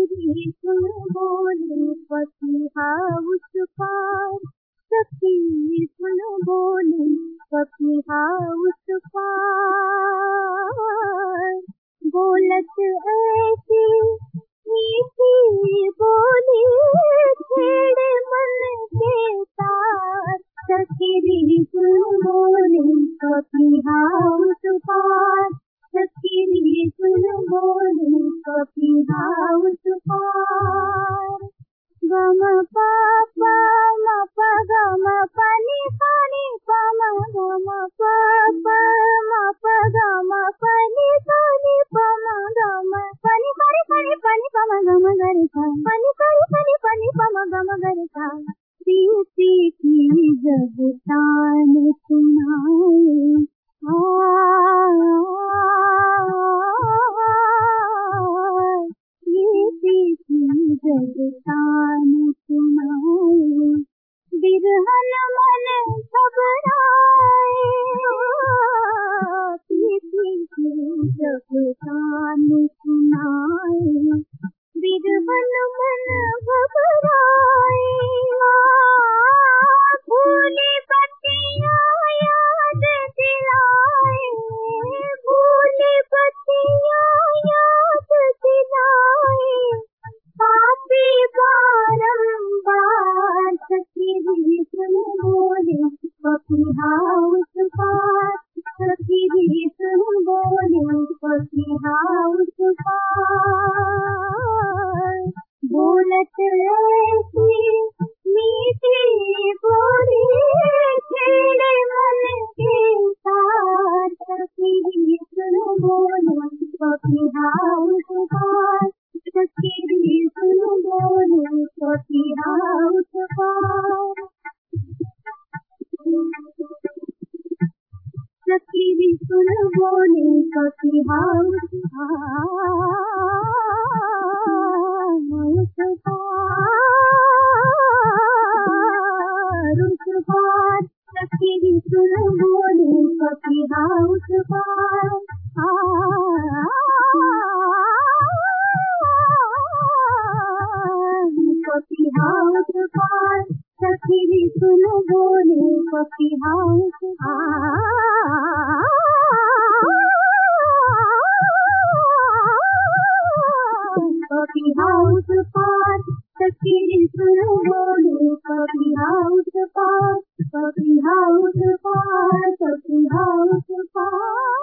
मेरी सुन बोली पतिहा उस पार सखी सुन बोली पतिहा उस पार बोलत ऐसी मीठी बोली छेड़े मन के तार सखी सुन बोली पतिहा उस पार सखी सुन बोले पतिहा గమ ప మ ప గమ పని పని పమ గమ ప ప మ ప గమ పని పని పమ గమ పని పని పని పని పమ గమ గరి పని मान Oh. सोने का किहार तेरी सुन बोले पपिहा उस पार पपिहा उस पार तेरी सुन बोले पपिहा उस पार puppy house apart. The kitty threw the little puppy house apart. Puppy house apart. Puppy house apart.